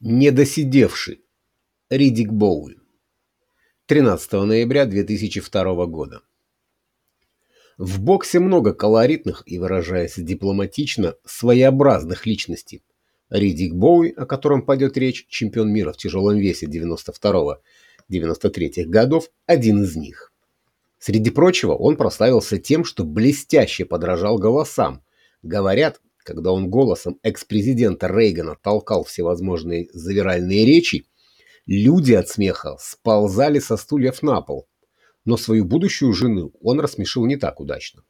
Недосидевший. Ридик Боуи. 13 ноября 2002 года. В боксе много колоритных и, выражаясь дипломатично, своеобразных личностей. Ридик Боуи, о котором пойдет речь, чемпион мира в тяжелом весе 92-93 годов, один из них. Среди прочего, он прославился тем, что блестяще подражал голосам. Говорят, когда он голосом экс-президента Рейгана толкал всевозможные завиральные речи, люди от смеха сползали со стульев на пол. Но свою будущую жену он рассмешил не так удачно.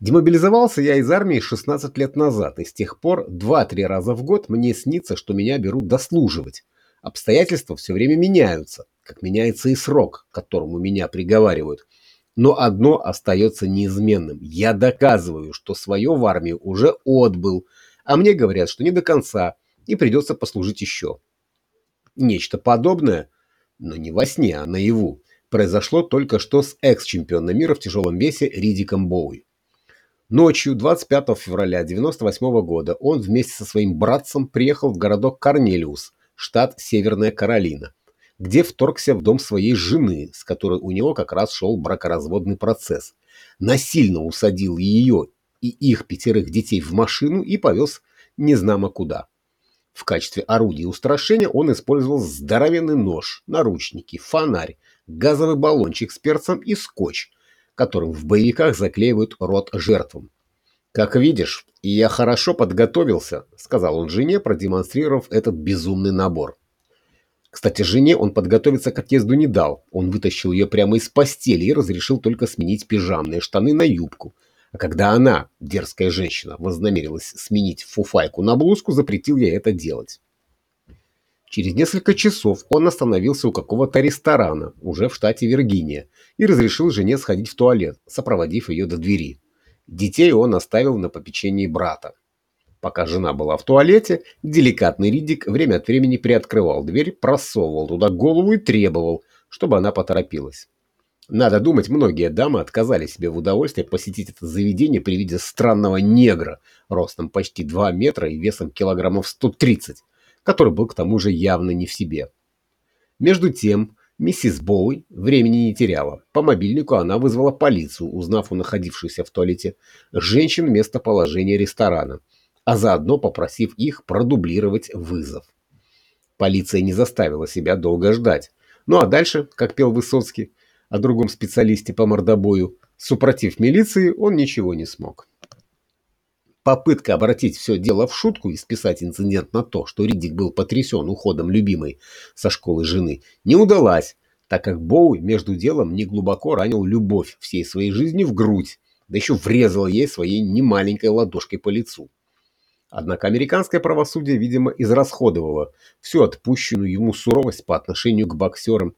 Демобилизовался я из армии 16 лет назад, и с тех пор 2-3 раза в год мне снится, что меня берут дослуживать. Обстоятельства все время меняются, как меняется и срок, к которому меня приговаривают – но одно остается неизменным. Я доказываю, что свое в армию уже отбыл, а мне говорят, что не до конца, и придется послужить еще. Нечто подобное, но не во сне, а наяву, произошло только что с экс-чемпионом мира в тяжелом весе Ридиком Боуи. Ночью 25 февраля 1998 года он вместе со своим братцем приехал в городок Корнелиус, штат Северная Каролина, где вторгся в дом своей жены, с которой у него как раз шел бракоразводный процесс. Насильно усадил ее и их пятерых детей в машину и повез незнамо куда. В качестве орудия устрашения он использовал здоровенный нож, наручники, фонарь, газовый баллончик с перцем и скотч, которым в боевиках заклеивают рот жертвам. «Как видишь, я хорошо подготовился», — сказал он жене, продемонстрировав этот безумный набор. Кстати, жене он подготовиться к отъезду не дал. Он вытащил ее прямо из постели и разрешил только сменить пижамные штаны на юбку. А когда она, дерзкая женщина, вознамерилась сменить фуфайку на блузку, запретил ей это делать. Через несколько часов он остановился у какого-то ресторана, уже в штате Виргиния, и разрешил жене сходить в туалет, сопроводив ее до двери. Детей он оставил на попечении брата. Пока жена была в туалете, деликатный Ридик время от времени приоткрывал дверь, просовывал туда голову и требовал, чтобы она поторопилась. Надо думать, многие дамы отказали себе в удовольствии посетить это заведение при виде странного негра, ростом почти 2 метра и весом килограммов 130, который был к тому же явно не в себе. Между тем, миссис Боуи времени не теряла. По мобильнику она вызвала полицию, узнав у находившейся в туалете женщин местоположение ресторана – а заодно попросив их продублировать вызов. Полиция не заставила себя долго ждать. Ну а дальше, как пел Высоцкий о другом специалисте по мордобою, супротив милиции он ничего не смог. Попытка обратить все дело в шутку и списать инцидент на то, что Ридик был потрясен уходом любимой со школы жены, не удалась, так как Боуи между делом неглубоко ранил любовь всей своей жизни в грудь, да еще врезал ей своей немаленькой ладошкой по лицу. Однако американское правосудие, видимо, израсходовало всю отпущенную ему суровость по отношению к боксерам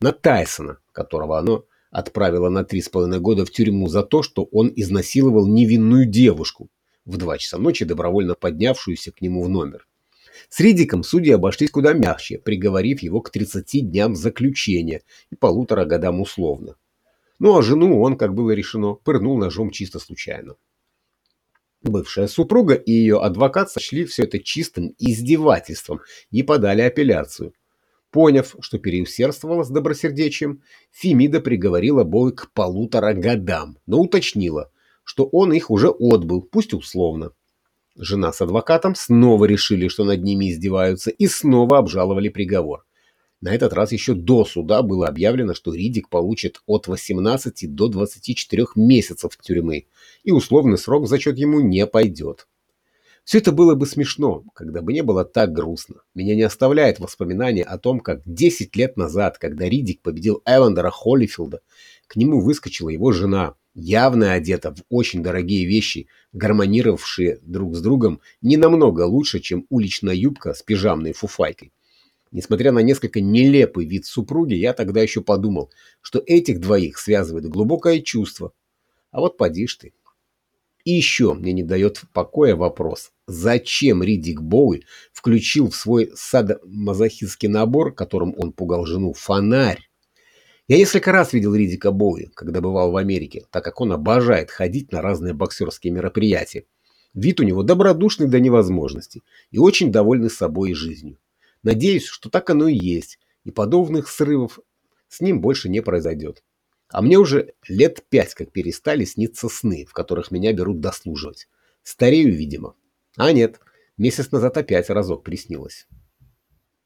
на Тайсона, которого оно отправило на три с половиной года в тюрьму за то, что он изнасиловал невинную девушку в два часа ночи, добровольно поднявшуюся к нему в номер. С Ридиком судьи обошлись куда мягче, приговорив его к 30 дням заключения и полутора годам условно. Ну а жену он, как было решено, пырнул ножом чисто случайно. Бывшая супруга и ее адвокат сочли все это чистым издевательством и подали апелляцию. Поняв, что переусердствовала с добросердечием, Фемида приговорила Бой к полутора годам, но уточнила, что он их уже отбыл, пусть условно. Жена с адвокатом снова решили, что над ними издеваются, и снова обжаловали приговор. На этот раз еще до суда было объявлено, что Ридик получит от 18 до 24 месяцев тюрьмы, и условный срок в зачет ему не пойдет. Все это было бы смешно, когда бы не было так грустно. Меня не оставляет воспоминание о том, как 10 лет назад, когда Ридик победил Эвандера Холлифилда, к нему выскочила его жена, явно одета в очень дорогие вещи, гармонировавшие друг с другом не намного лучше, чем уличная юбка с пижамной фуфайкой. Несмотря на несколько нелепый вид супруги, я тогда еще подумал, что этих двоих связывает глубокое чувство. А вот поди ж ты. И еще мне не дает покоя вопрос, зачем Ридик Боуи включил в свой садомазохистский набор, которым он пугал жену, фонарь? Я несколько раз видел Ридика Боуи, когда бывал в Америке, так как он обожает ходить на разные боксерские мероприятия. Вид у него добродушный до невозможности и очень довольный собой и жизнью. Надеюсь, что так оно и есть, и подобных срывов с ним больше не произойдет. А мне уже лет пять как перестали сниться сны, в которых меня берут дослуживать. Старею, видимо. А нет, месяц назад опять разок приснилось.